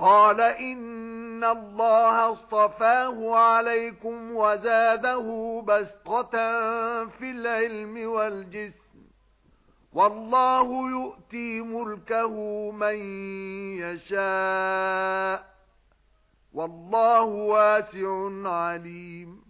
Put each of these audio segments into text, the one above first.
قَالَ إِنَّ اللَّهَ اصْطَفَاهُ عَلَيْكُمْ وَزَادَهُ بَسْطَةً فِي الْعِلْمِ وَالْجِسْمِ وَاللَّهُ يُؤْتِي مُلْكَهُ مَن يَشَاءُ وَاللَّهُ وَاسِعٌ عَلِيمٌ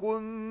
كُنتُم